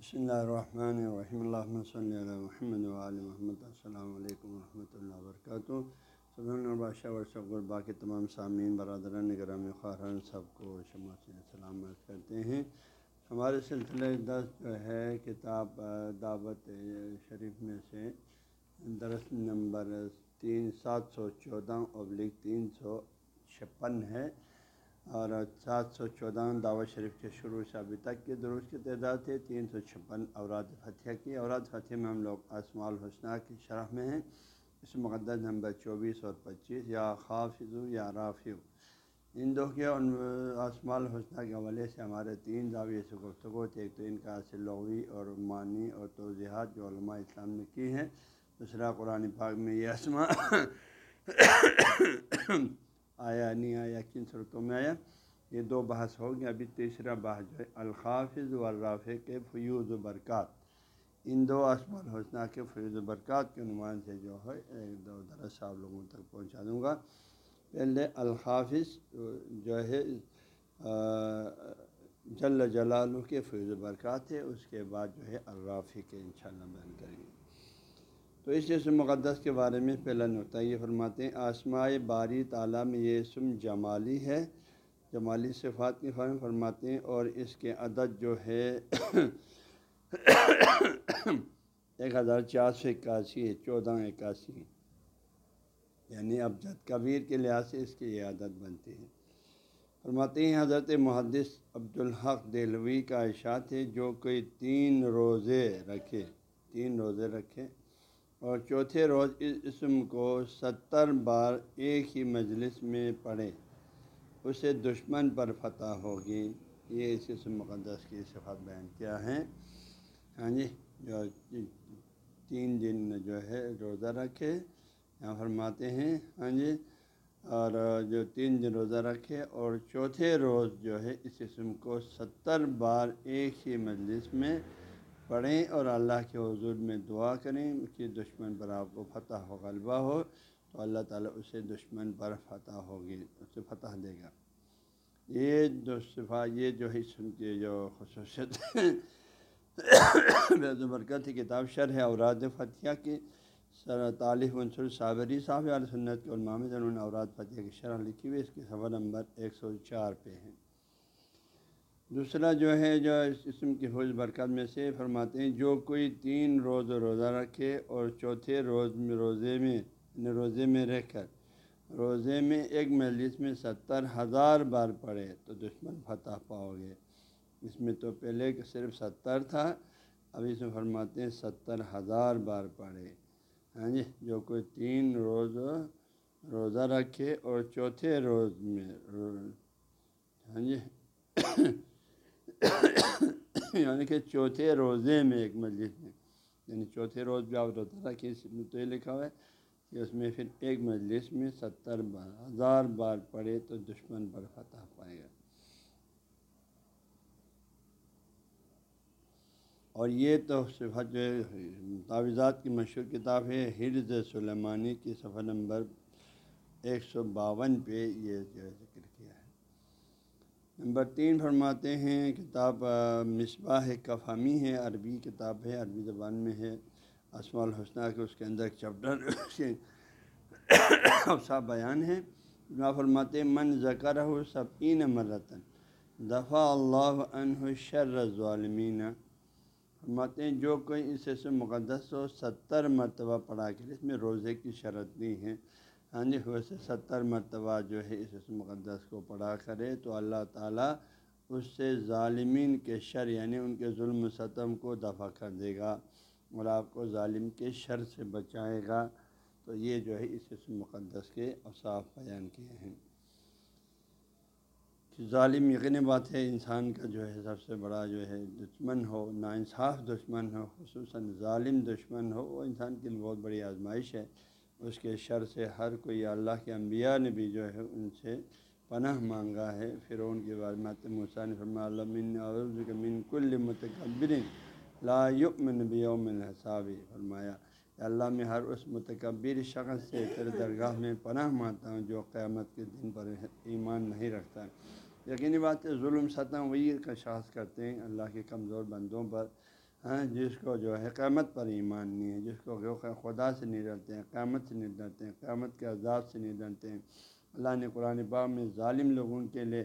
بسم اللہ الرحمن الرحیم اللہ صلی اللہ محمد علیہ محمد السلام علیکم ورحمۃ اللہ وبرکاتہ سبحان بادشاہ ورثہ باقی تمام سامعین برادران گرام خارن سب کو شمع سے سلامت کرتے ہیں۔ ہمارے سلسلے دس جو ہے، کتاب دعوت شریف میں سے درس نمبر تین، سات سو چودہ ابلک تین سو چھپن ہے۔ اور سات سو چودہ دعوت شریف کے شروع سے ابھی تک کے درست کی تعداد تھے تین سو چھپن اوراد فتح کی۔ اوراد فتح میں ہم لوگ آسما الحسنہ کی شرح میں ہیں۔ اس مقدس نمبر چوبیس اور پچیس یا خافظ یا رافیو ان دو کے آسما الحسنہ کے حوالے سے ہمارے تین دعوی سے گفتگو تھے ایک تو ان کا اصل لغوی اور معنی اور توضیحات جو علماء اسلام نے کی ہیں۔ دوسرا قرآن پاک میں یہ اسما آیا، نہیں آیا کن صورتوں میں آیا۔ یہ دو بحث ہو گیا۔ ابھی تیسرا بحث جو ہے الخافظ والراف کے فیوز و برکات۔ ان دو اسم الحسنہ کے فیوز و برکات کے عنوان سے جو ہے، ایک دو درس آپ لوگوں تک پہنچا دوں گا۔ پہلے الخافظ جو ہے جل جلال کے فیوز و برکات ہے۔ اس کے بعد جو ہے الرافی کے انشاءاللہ بیان کریں گے۔ تو اس جیسے مقدس کے بارے میں پہلا نقطہ یہ فرماتے ہیں، آسمائے باری تعالیٰ میں یہ اسم جمالی ہے۔ جمالی صفات کی فرم فرماتے ہیں اور اس کے عدد جو ہے ایک ہزار چار سو اکاسی ہے، چودہ اکاسی یعنی ابجد کبیر کے لحاظ سے اس کی یہ عدد بنتی ہے فرماتے ہیں، حضرت محدث عبدالحق دہلوی کا اشاعت ہے، جو کوئی تین روزے رکھے، تین روزے رکھے۔ اور چوتھے روز اس اسم کو ستر بار ایک ہی مجلس میں پڑھے۔ اسے دشمن پر فتح ہوگی۔ یہ اس اسم مقدس کی صفات بیان کیا ہے۔ ہاں جی جو تین دن جو ہے روزہ رکھے، یہاں فرماتے ہیں۔ ہاں جی اور جو تین دن روزہ رکھے اور چوتھے روز جو ہے اس اسم کو ستر بار ایک ہی مجلس میں پڑھیں اور اللہ کے حضور میں دعا کریں کہ دشمن پر آپ کو فتح و غلبہ ہو، تو اللہ تعالیٰ اسے دشمن پر فتح ہوگی، اسے فتح دے گا۔ یہ جو صفا یہ جو ہے، سن کی جو خصوصیت برکت کتاب شرح اوراد فتح کی، سر طالف عنصر صابری صاحب علیہ سنت کے علماء انہوں نے اوراد فتح کی شرح لکھی ہوئی اس کے سفر نمبر ایک سو چار پہ ہیں دوسرا جو ہے، جو اس قسم کی حوض برکت میں سے فرماتے ہیں، جو کوئی تین روز روزہ رکھے اور چوتھے روز میں روزے میں یعنی روزے میں رہ کر، روزے میں ایک مجلس میں ستر ہزار بار پڑھے تو دشمن فتح پاؤ گے۔ اس میں تو پہلے صرف ستر تھا، اب اس میں فرماتے ہیں ستر ہزار بار پڑھے۔ ہاں جی جو کوئی تین روز روزہ رکھے اور چوتھے روز میں ہاں جی یعنی کہ چوتھے روزے میں ایک مجلس میں یعنی چوتھے روز بھی آپ روزہ رکھیں اس میں تو یہ لکھا ہوا ہے کہ اس میں پھر ایک مجلس میں ستر بار، ہزار بار پڑھے تو دشمن پر فتح پائے گا. اور یہ تو صفت جو ہے، تعویذات کی مشہور کتاب ہے، حرز سلیمانی کی صفحہ نمبر ایک سو باون پہ یہ جو ہے نمبر تین فرماتے ہیں، کتاب مصباح کفامی ہے، عربی کتاب ہے، عربی زبان میں ہے۔ اسما الحسنہ کے اس کے اندر ایک چیپٹر افسا بیان ہے۔ جہاں فرماتے من ذکر ہو سبین مرتن دفعہ اللہ عنہ شر ظالمین فرماتے ہیں، جو کوئی اس سے مقدس ہو، ستر مرتبہ پڑھا کے اس میں روزے کی شرط نہیں ہے۔ ہاں جی ویسے ستر مرتبہ جو ہے اس مقدس کو پڑھا کرے تو اللہ تعالیٰ اس سے ظالمین کے شر یعنی ان کے ظلم و ستم کو دفع کر دے گا اور آپ کو ظالم کے شر سے بچائے گا۔ تو یہ جو ہے اس مقدس کے اوصاف بیان کیے ہیں۔ کہ ظالم یقینی بات ہے، انسان کا جو ہے سب سے بڑا جو ہے دشمن ہو، ناانصاف دشمن ہو، خصوصاً ظالم دشمن ہو، وہ انسان کے لیے بہت بڑی آزمائش ہے۔ اس کے شر سے ہر کوئی اللہ کے انبیاء نے بھی جو ہے ان سے پناہ مانگا ہے۔ پھر ان کے بعد مات مسان فرما من کل متکبر لا یؤمن بیوم الحسابی فرمایا اللہ، میں ہر اس متکبر شخص سے تیرے درگاہ میں پناہ مانتا ہوں جو قیامت کے دن پر ایمان نہیں رکھتا۔ یقینی بات ہے، ظلم، ستم وہی کا شاخ کرتے ہیں۔ اللہ کے کمزور بندوں پر ہاں جس کو جو ہے قیامت پر ایمان نہیں ہے، جس کو خدا سے نہیں ڈرتے ہیں، قیامت سے نہیں ڈرتے ہیں، قیامت کے عذاب سے نہیں ڈرتے ہیں۔ اللہ نے قرآن پاک میں ظالم لوگوں کے لیے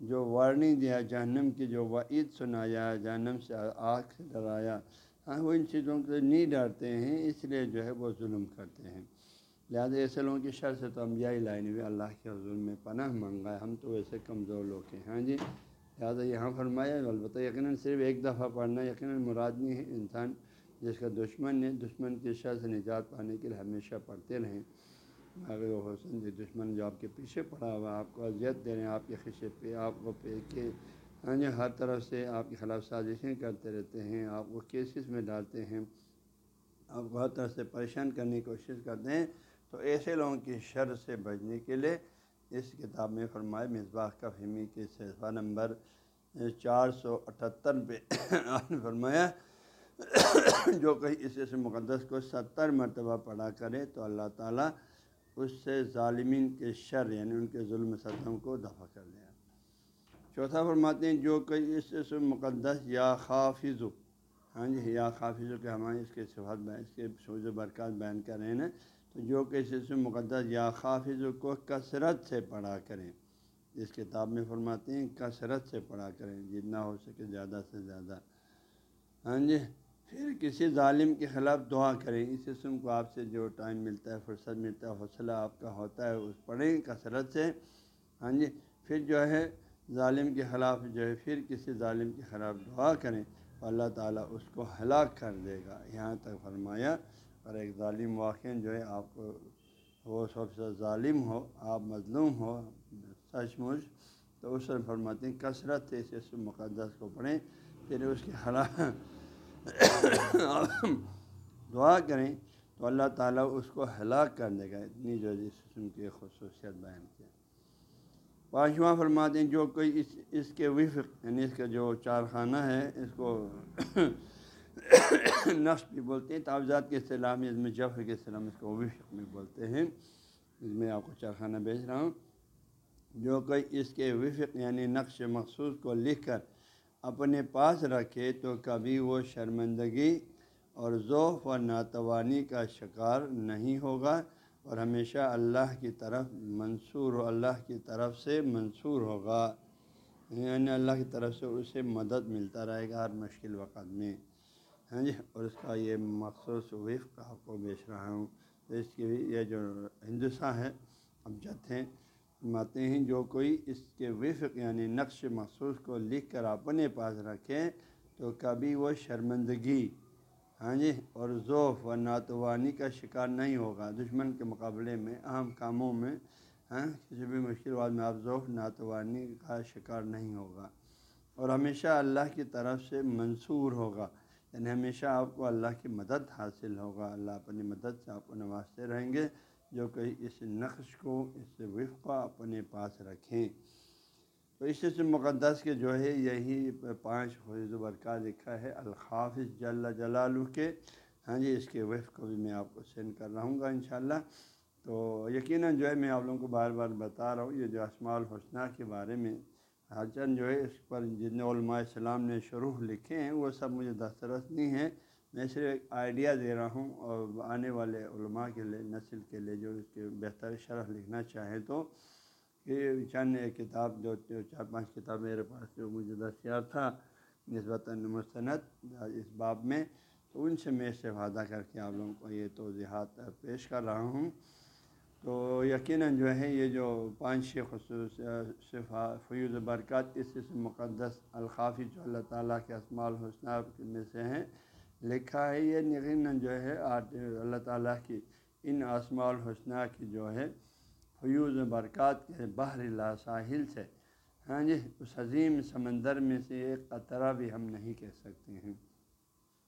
جو وارننگ دیا جہنم کی جو وعید سنایا جہنم سے آگ سے ڈرایا ہاں وہ ان چیزوں سے نہیں ڈرتے ہیں، اس لیے جو ہے وہ ظلم کرتے ہیں۔ لہٰذا ایسے لوگوں کی شر سے تو ہم یہی لائن ہوئی، اللہ کے حضور میں پناہ منگا ہے، ہم تو ویسے کمزور لوگ ہیں۔ ہاں جی؟ لہٰذا یہاں فرمایا البتہ یقیناً صرف ایک دفعہ پڑھنا یقیناً مراد نہیں ہے۔ انسان جس کا دشمن ہے، دشمن کی شر سے نجات پانے کے لیے ہمیشہ پڑھتے رہیں۔ اگر وہ حسن جی، دشمن جو آپ کے پیچھے پڑا ہوا، آپ کو اذیت دے رہے ہیں، آپ کے خشے پہ، آپ کو پہ کے ہر طرف سے آپ کے خلاف سازشیں کرتے رہتے ہیں، آپ کو کیسز میں ڈالتے ہیں، آپ کو ہر طرح سے پریشان کرنے کی کوشش کرتے ہیں۔ تو ایسے لوگوں کی شر سے بچنے کے لیے اس کتاب میں فرمائے، مصباح کا فہمی کے صفحہ نمبر چار سو اٹھتر پہ فرمایا، جو کہیں اس سے مقدس کو ستر مرتبہ پڑھا کرے تو اللہ تعالیٰ اس سے ظالمین کے شر یعنی ان کے ظلم ستم کو دفع کر دیا چوتھا فرماتے ہیں، جو کہ اس سے مقدس، یا خافظ ہاں جی یا خافظ کے ہمارے اس کے صفات اس کے سوز و برکات بیان کر رہے ہیں تو جو کہ اس سے مقدس یا خافظ کو کثرت سے پڑھا کریں۔ اس کتاب میں فرماتے ہیں، کثرت سے پڑھا کریں، جتنا ہو سکے زیادہ سے زیادہ۔ ہاں جی؟ پھر کسی ظالم کے خلاف دعا کریں۔ اس قسم کو آپ سے جو ٹائم ملتا ہے، فرصت ملتا ہے، حوصلہ آپ کا ہوتا ہے، اس پڑھیں کثرت سے۔ ہاں جی؟ پھر جو ہے، ظالم کے خلاف جو ہے، پھر کسی ظالم کے خلاف دعا کریں۔ اللہ تعالیٰ اس کو ہلاک کر دے گا۔ یہاں تک فرمایا۔ اور ایک ظالم واقع جو ہے آپ کو وہ سب سے ظالم ہو، آپ مظلوم ہو، سچ مچ۔ تو اس سے فرماتے ہیں، کثرت سے اس مقدس کو پڑھیں، پھر اس کے خلاف دعا کریں تو اللہ تعالیٰ اس کو ہلاک کر دے گا۔ اتنی جو جس قسم کی خصوصیت بیان کیا پانچواں فرماتے ہیں، جو کوئی اس اس کے وفق یعنی اس کا جو چار خانہ ہے، اس کو نقش بھی بولتے ہیں تعوضات کے اصطلاح میں اس میں جفر کے اصطلاح میں اس کو وفق میں بولتے ہیں۔ اس میں آپ کو چار خانہ بھیج رہا ہوں۔ جو کوئی اس کے وفق یعنی نقش مخصوص کو لکھ کر اپنے پاس رکھے تو کبھی وہ شرمندگی اور ذوف و ناتوانی کا شکار نہیں ہوگا اور ہمیشہ اللہ کی طرف منصور، اللہ کی طرف سے منصور ہوگا۔ یعنی اللہ کی طرف سے اسے مدد ملتا رہے گا ہر مشکل وقت میں۔ ہاں جی اور اس کا یہ مخصوص وفق آپ کو بیچ رہا ہوں۔ تو اس کی یہ جو ہندوستان ہے ابجد ہیں، فرماتے ہیں، جو کوئی اس کے وفق یعنی نقش مخصوص کو لکھ کر اپنے پاس رکھیں تو کبھی وہ شرمندگی ہاں جی اور ذوف و ناتوانی کا شکار نہیں ہوگا۔ دشمن کے مقابلے میں، اہم کاموں میں ہاں کسی بھی مشکل بعد میں آپ ذوف، ناتوانی کا شکار نہیں ہوگا۔ اور ہمیشہ اللہ کی طرف سے منصور ہوگا۔ یعنی ہمیشہ آپ کو اللہ کی مدد حاصل ہوگا۔ اللہ اپنی مدد سے آپ کو نوازتے رہیں گے۔ جو کہ اس نقش کو، اس وفقہ اپنے پاس رکھیں۔ تو اس سے مقدس کے جو ہے، یہی پانچ فیض برکات لکھا ہے۔ الخافظ جل جلالہ کے۔ ہاں جی اس کے وفق کو بھی میں آپ کو سینڈ کر رہا ہوں گا تو یقیناً جو ہے، میں آپ لوگوں کو بار بار بتا رہا ہوں، یہ جو اسماع الحسنہ کے بارے میں ہر چند جو ہے، اس پر جتنے علماء السلام نے شروع لکھے ہیں، وہ سب مجھے دسترس نہیں ہیں۔ میں صرف ایک آئیڈیا دے رہا ہوں اور آنے والے علماء کے لیے، نسل کے لیے جو اس کے بہتر شرح لکھنا چاہیں تو، کہ چند ایک کتاب جو چار پانچ کتاب میرے پاس جو مجھے دستیاب تھا، نسبتاً مستند اس باب میں، تو ان سے میں استفادہ کر کے آپ لوگوں کو یہ توضیحات پیش کر رہا ہوں۔ تو یقیناً جو ہے یہ جو پانچ چھ خصوص صفا فیوز برکات اس مقدس الخافی جو اللہ تعالیٰ کے اسماع الحسنہ میں سے ہیں، لکھا ہے یہ یقیناً جو ہے اللہ تعالیٰ کی ان آسماء الحسنہ کی جو ہے فیوز برکات کے بحر لا ساحل سے۔ ہاں جی اس عظیم سمندر میں سے ایک قطرہ بھی ہم نہیں کہہ سکتے ہیں۔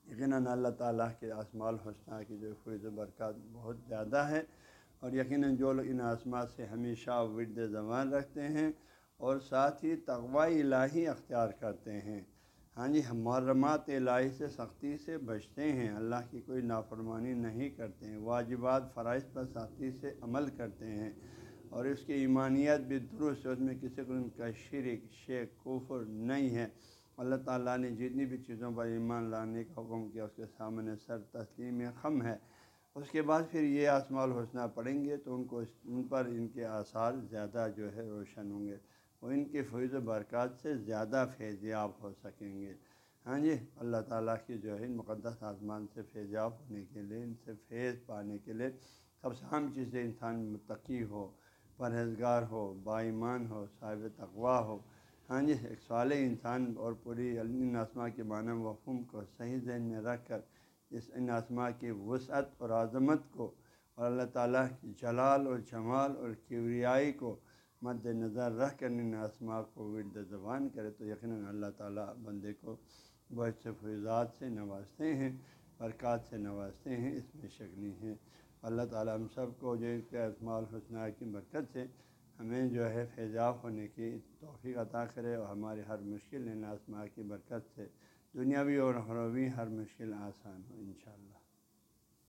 یقیناً اللہ تعالیٰ کے آسماء الحسنہ کی جو فیوز برکات بہت زیادہ ہے۔ اور یقیناً جو لوگ ان آسما سے ہمیشہ ورد زبان رکھتے ہیں اور ساتھ ہی تغوائی الہی اختیار کرتے ہیں۔ ہاں جی ہم محرمات الہی سے سختی سے بچتے ہیں، اللہ کی کوئی نافرمانی نہیں کرتے ہیں، واجبات فرائض پر سختی سے عمل کرتے ہیں اور اس کی ایمانیت بھی درست ہے، اس میں کسی قسم کا شرک شیخ کفر نہیں ہے۔ اللہ تعالیٰ نے جتنی بھی چیزوں پر ایمان لانے کا حکم کیا، اس کے سامنے سر تسلیم خم ہے۔ اس کے بعد پھر یہ آسمال حسنہ پڑھیں گے تو ان کو ان پر ان کے آثار زیادہ جو ہے روشن ہوں گے وہ ان کے فیض و برکات سے زیادہ فیضیاب ہو سکیں گے۔ ہاں جی اللہ تعالیٰ کی جو ہے مقدس آسمان سے فیضیاب ہونے کے لیے، ان سے فیض پانے کے لیے سب سے اہم چیزیں انسان متقی ہو، پرہیزگار ہو، بائیمان ہو، صاحب تقوا ہو۔ ہاں جی ایک صالح انسان اور پوری ان آسما کے معنی وفہم کو صحیح ذہن میں رکھ کر اس ان آسما کی وسعت اور عظمت کو اور اللہ تعالیٰ کی جلال اور جمال اور کیوریائی کو مد نظر رکھ کر ان آسما کو ورد زبان کرے تو یقیناً اللہ تعالیٰ بندے کو بہت سے فیضات سے نوازتے ہیں، برکات سے نوازتے ہیں، اس میں شکلی ہیں۔ اللہ تعالیٰ ہم سب کو جو کہ اسماع الحسنہ کی برکت سے ہمیں جو ہے فیضاب ہونے کی توفیق عطا کرے اور ہماری ہر مشکل ناسما کی برکت سے دنیاوی اور حروی ہر مشکل آسان ہو انشاءاللہ۔